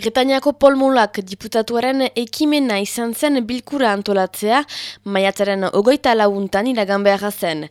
Britaniako polmolak diputatuaren ekimena izan zen bilkura antolatzea, maiatzaren ogoita laguntan iragan behar zen.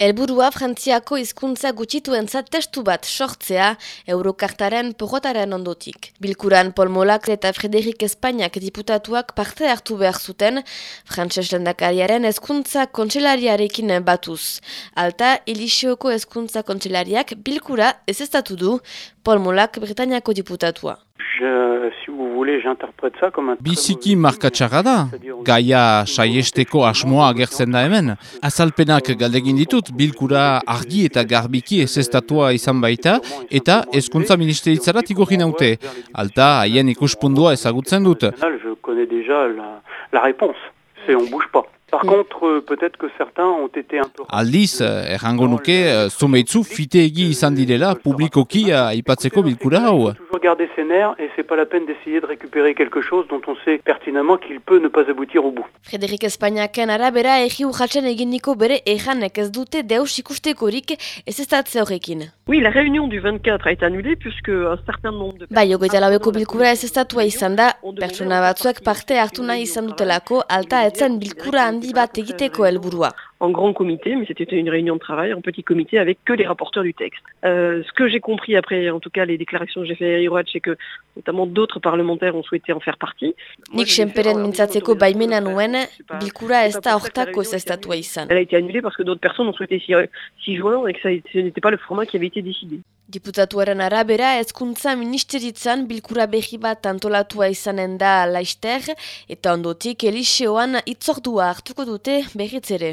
Elburua Frantziako hizkuntza gutxituentzat testu bat sortzea Eurokartaren porrotaren ondotik. Bilkuran Polmolak eta Frederik Espainiak diputatuak parte hartu behar zuten Frantses lendakariaren hezkuntza kontselariarekin batuz. Alta, Elisioko hezkuntza kontselariak bilkura ez estatu du Polmolak Britaniako diputatua. Si vous voulez, j'interprète ça comme un... Biziki markatxarra da, gaia saiesteko asmoa agertzen da hemen. Azalpenak galdegin ditut, bilkura argi eta garbiki ez estatua izan baita, eta hezkuntza ministeritzarat igorri naute. Alta, haien ikuspundua ezagutzen dut. Je connais déjà la, la réponse, c'est on bouge pas. Par contre, euh, peut-être que certains ont été un peu... Aldiz, errango nuke, zumeitzu fiteegi izan direla publikoki aipatzeko bilkura hau. toujours garder ses nerfs et c'est pas la peine d'essayer de récupérer quelque chose dont on sait pertinemment qu'il peut ne pas aboutir au bout. Frederik Espainiaken arabera egi urratxen eginiko bere ejanek ez dute deus ikustekorik ez estatze horrekin. Oui, la réunion du 24 a été annulée puisque un certain nombre de Bai, ogoita laueko bilkura ez estatua izan da, pertsona batzuek parte hartu nahi izan dutelako, alta etzen bilkura handi bat egiteko helburua. en grand comité, mais c'était une réunion de travail en petit comité avec que les rapporteurs du texte. Euh, ce que j'ai compris après, en tout cas les déclarations que j'ai fait à Iroad, c'est que notamment d'autres parlementaires ont souhaité en faire partie. Nik senperen baimena nuen, bilkura ez da hortako izan. Elle a été annulée parce que d'autres personnes ont souhaité s'y s'y joindre et que ça, ce n'était pas le format qui avait été décidé. Diputatuaren arabera, hezkuntza ministeritzan bilkura berri bat antolatua izanen da laister, eta ondotik Eliseoan itzordua hartuko dute berriz ere.